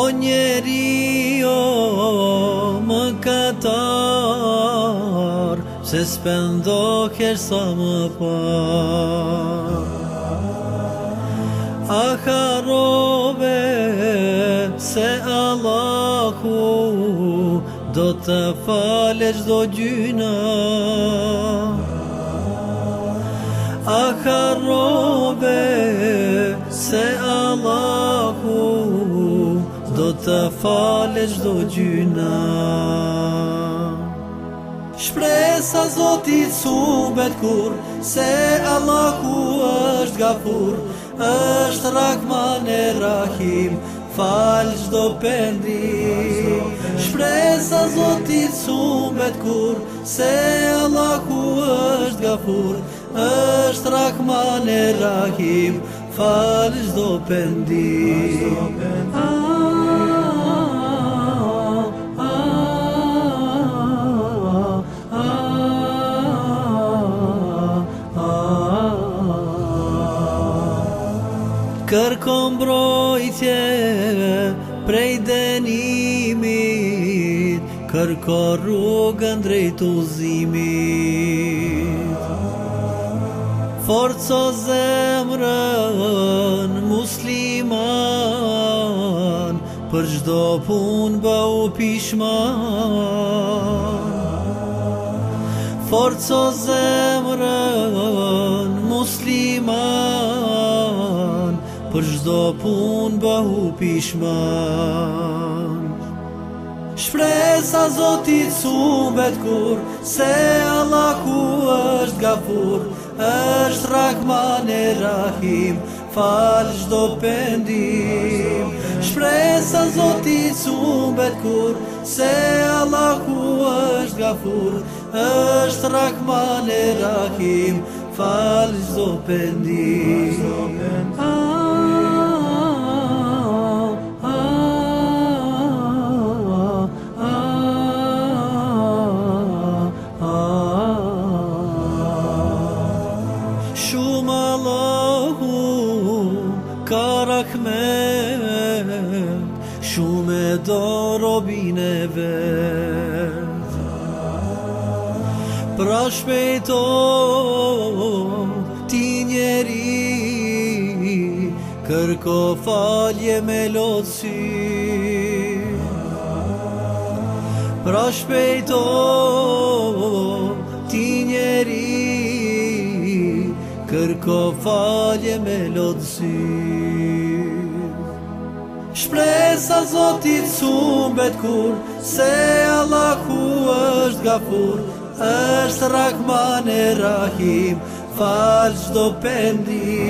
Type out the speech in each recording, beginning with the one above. O njeri, o më katar Se s'pendo kesh sa më par A karove se Allahu Do të fale do gjyna ka robe se Allahu do të fale qdo gjyna Shpresa zotit subet kur se Allahu është gafur është rakman e rahim fal qdo pendi Shpresa zotit subet kur se Allahu është gafur është e rahim është Rahman e Rahim, falë zdo pëndi. Kërkom brojtje prej denimit, kërko rrugën drejtu zimit. فارسا زمران مسلمان پرجدا پون با و پیشمان مسلمان پرجدا پون با و پیشمان Sa zoti zbet kur se alla ku është gafur është tragman e him fal çdo pendim Shpresa sa zoti zbet kur se alla ku është gafur është tragman era him fal çdo pendim shumë Allahu ka rahmet Shumë e do robine vet Pra shpejto ti njeri Kërko falje me loci Pra shpejto ti njeri kërko falje me lodësi. Shpresa zotit sumbet kur, se Allah ku është gafur, është Rahman e Rahim, falë qdo pendi.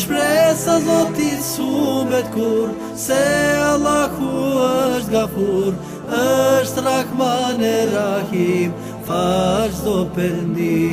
Shpresa zotit sumbet kur, se Allah ku është gafur, është Rahman e Rahim, Pashtë do pëndi